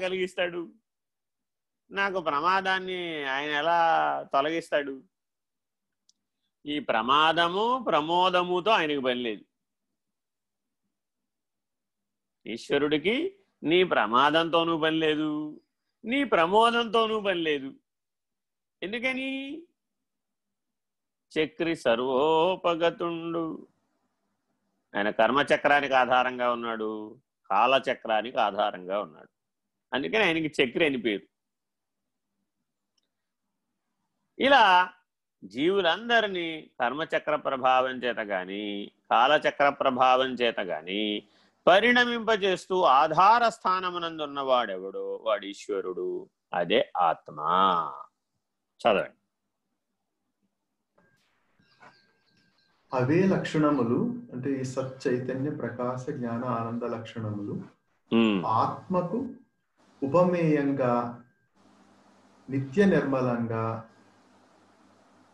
కలిగిస్తాడు. నాకు ప్రమాదాన్ని ఆయన ఎలా తొలగిస్తాడు? ఈ ప్రమాదము ప్రమోదముతో ఆయనకు పని లేదు. ఈశ్వరుడికి నీ ప్రమాదంతోనూ పని లేదు. నీ ప్రమోదంతోనూ పని లేదు. ఎందుకని? చక్రి సర్వోపగతుండు. ఆయన కర్మచక్రానికి ఆధారంగా ఉన్నాడు. కాలచక్రానికి ఆధారంగా ఉన్నాడు. అందుకని ఆయనకి చక్రి అని పేరు. ఇలా జీవులందరినీ కర్మచక్ర ప్రభావం చేత గాని కాలచక్ర ప్రభావం చేత గాని పరిణమింపజేస్తూ ఆధార స్థానమునందున్నవాడెవడో? వాడు ఈశ్వరుడు అదే ఆత్మ. చదవండి. అవే లక్షణములు అంటే ఈ సత్ చైతన్య ప్రకాశ జ్ఞాన ఆనంద లక్షణములు ఆత్మకు ఉపమేయంగా నిత్య నిర్మలంగా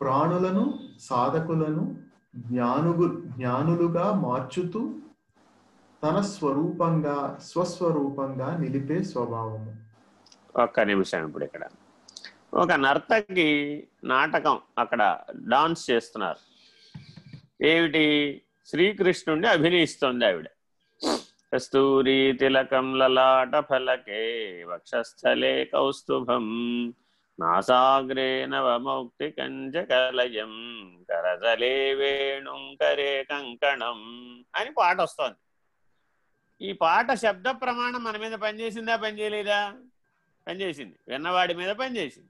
ప్రాణులను సాధకులను జ్ఞానుగు జ్ఞానులుగా మార్చుతూ తన స్వరూపంగా స్వస్వరూపంగా నిలిపే స్వభావము. ఒక్క నిమిషం ఇప్పుడు ఇక్కడ. ఒక నర్తకి నాటకం అక్కడ డాన్స్ చేస్తున్నారు. ఏమిటి? శ్రీకృష్ణుడిని అభినయిస్తుంది ఆవిడ. కస్తూరి తిలకం లలాట ఫలకే వక్షస్థలే కౌస్తుభం. నాసాగ్రే నవమౌక్తి కంచ కరజలే వేణుం కరే కంకణం అని పాట వస్తోంది. ఈ పాట శబ్ద ప్రమాణం మన మీద పనిచేసిందా పనిచేయలేదా? పనిచేసింది. విన్నవాడి మీద పనిచేసింది.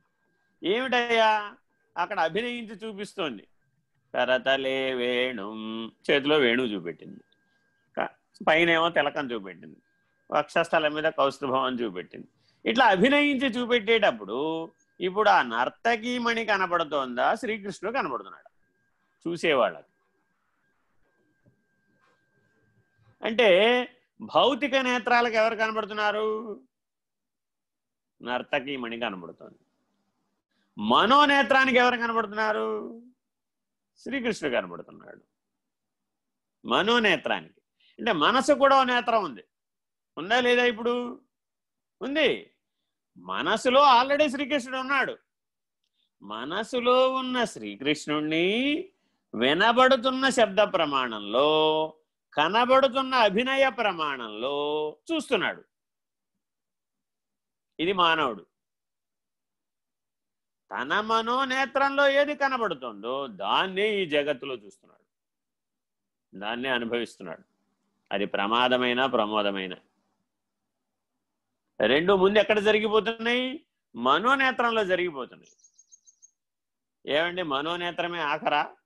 ఏమిటయ్యా? అక్కడ అభినయించి చూపిస్తోంది. కరతలే వేణుం. చేతిలో వేణువు చూపెట్టింది. పైన పైనేమో తిలకం చూపెట్టింది. వక్షస్థలం మీద కౌస్తుభం అని చూపెట్టింది. ఇట్లా అభినయించి చూపెట్టేటప్పుడు ఇప్పుడు ఆ నర్తకీమణి కనపడుతోందా? శ్రీకృష్ణుడు కనబడుతున్నాడు చూసేవాళ్ళకి. అంటే భౌతిక నేత్రాలకు ఎవరు కనబడుతున్నారు నర్తకీమణి కనబడుతోంది మనోనేత్రానికి ఎవరు కనబడుతున్నారు శ్రీకృష్ణుడు కనబడుతున్నాడు మనోనేత్రానికి. అంటే మనసు కూడా నేత్రం ఉంది. ఉందా లేదా ఇప్పుడు? ఉంది. మనసులో ఆల్రెడీ శ్రీకృష్ణుడు ఉన్నాడు. మనసులో ఉన్న శ్రీకృష్ణుణ్ణి వినబడుతున్న శబ్ద ప్రమాణంలో కనబడుతున్న అభినయ ప్రమాణంలో చూస్తున్నాడు. ఇది మానవుడు. తన మనోనేత్రంలో ఏది కనబడుతుందో దాన్నే ఈ జగత్తులో చూస్తున్నాడు. దాన్నే అనుభవిస్తున్నాడు. అది ప్రమాదమైన ప్రమోదమైన. రెండు ముందు ఎక్కడ జరిగిపోతున్నాయి? మనోనేత్రంలో జరిగిపోతున్నాయి. ఏమండి మనోనేత్రమే ఆఖరా?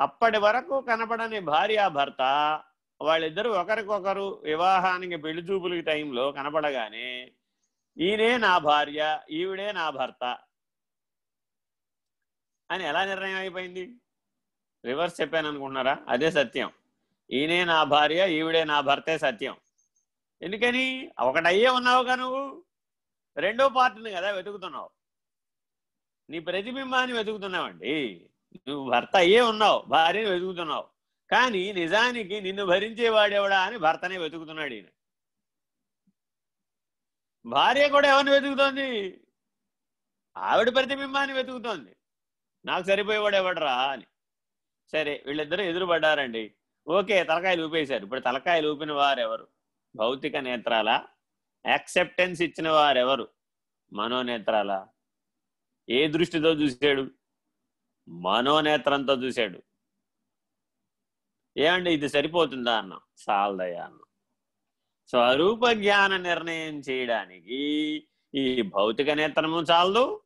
అప్పటి వరకు కనపడని భార్య భర్త వాళ్ళిద్దరూ ఒకరికొకరు వివాహానికి పెళ్ళి చూపులకి టైంలో కనపడగానే ఈయనే నా భార్య ఈవిడే నా భర్త అని ఎలా నిర్ణయం అయిపోయింది? రివర్స్ చెప్పాను అనుకుంటున్నారా? అదే సత్యం. ఈయనే నా భార్య ఈవిడే నా భర్తే సత్యం. ఎందుకని? ఒకటయ్యే ఉన్నావుగా నువ్వు. రెండో పార్టీని కదా వెతుకుతున్నావు. నీ ప్రతిబింబాన్ని వెతుకుతున్నావండి. నువ్వు భర్త అయ్యే ఉన్నావు భార్యని వెతుకుతున్నావు. కానీ నిజానికి నిన్ను భరించేవాడెవడా అని భర్తనే వెతుకుతున్నాడు ఈయన. భార్య కూడా ఎవరిని వెతుకుతోంది? ఆవిడ ప్రతిబింబాన్ని వెతుకుతోంది. నాకు సరిపోయేవాడు ఎవడరా అని. సరే వీళ్ళిద్దరూ ఎదురుపడ్డారండి. ఓకే తలకాయలు ఊపేశారు. ఇప్పుడు తలకాయలు ఊపిన వారెవరు? భౌతిక నేత్రాల? యాక్సెప్టెన్స్ ఇచ్చిన వారెవరు? మనోనేత్రాల? ఏ దృష్టితో చూశాడు? మనోనేత్రంతో చూశాడు. ఏమండి ఇది సరిపోతుందా అన్నాం? చాలదయ్యా అన్నాం. స్వరూప జ్ఞాన నిర్ణయం చేయడానికి ఈ భౌతిక నేత్రము చాలదు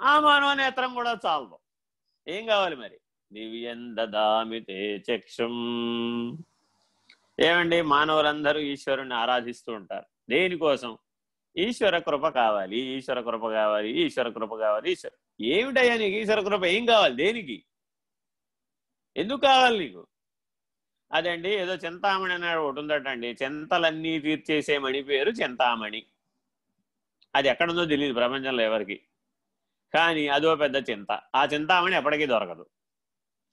ఆ మనోనేత్రం కూడా చాలదు. ఏం కావాలి మరి? దివ్యం దదామితే చక్షుం. ఏమండి? మానవులందరూ ఈశ్వరుని ఆరాధిస్తూ ఉంటారు. దేనికోసం? ఈశ్వర కృప కావాలి ఈశ్వర కృప కావాలి ఈశ్వర కృప కావాలి ఈశ్వర ఏమిటయ్యా నీకు? ఈశ్వర కృప ఏం కావాలి? దేనికి? ఎందుకు కావాలి నీకు? అదండి ఏదో చింతామణి అన్నాడు ఒకటి ఉందటండి. చింతలన్నీ తీర్చేసే మణి పేరు చింతామణి. అది ఎక్కడుందో తెలియదు ప్రపంచంలో ఎవరికి. కానీ అదో పెద్ద చింత. ఆ చింతామణి ఎప్పటికీ దొరకదు.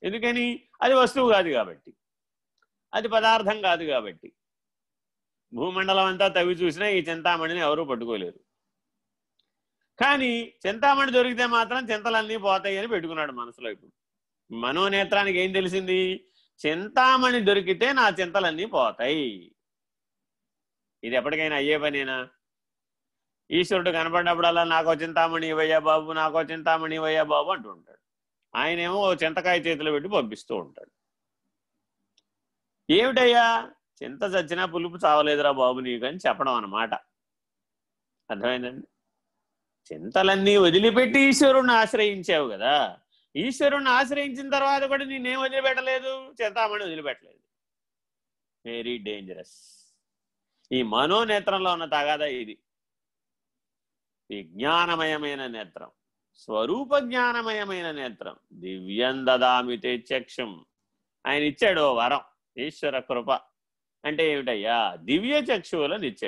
ఎందుకని? అది వస్తువు కాదు కాబట్టి. అది పదార్థం కాదు కాబట్టి. భూమండలం అంతా తవ్వి చూసినా ఈ చింతామణిని ఎవరూ పట్టుకోలేరు. కానీ చింతామణి దొరికితే మాత్రం చింతలన్నీ పోతాయి అని పెట్టుకున్నాడు మనసులో ఇప్పుడు. మనోనేత్రానికి ఏం తెలిసింది? చింతామణి దొరికితే నా చింతలన్నీ పోతాయి. ఇది ఎప్పటికైనా అయ్యే పనేనా? ఈశ్వరుడు కనపడినప్పుడల్లా నాకో చింతామణి ఇవయ్యా బాబు నాకో చింతామణి ఇవయ్యా బాబు అంటూ ఉంటాడు. ఆయనేమో ఓ చింతకాయ చేతిలో పెట్టి పంపిస్తూ ఉంటాడు. ఏమిటయ్యా? చింత చచ్చినా పులుపు చావలేదురా బాబు నీకు అని చెప్పడం అన్నమాట. అర్థమైందండి? చింతలన్నీ వదిలిపెట్టి ఈశ్వరుణ్ణి ఆశ్రయించావు కదా. ఈశ్వరుణ్ణి ఆశ్రయించిన తర్వాత కూడా నేనేం వదిలిపెట్టలేదు? చింతామణి వదిలిపెట్టలేదు. వెరీ డేంజరస్ ఈ మనోనేత్రంలో ఉన్న తగాదా ఇది. విజ్ఞానమయమైన నేత్రం. స్వరూప జ్ఞానమయమైన నేత్రం. దివ్యం దదామితే చక్షం. ఆయన ఇచ్చాడు వరం. ఈశ్వర కృప. అంటే ఏమిటయ్యా? దివ్య చక్షువులను ఇచ్చాడు.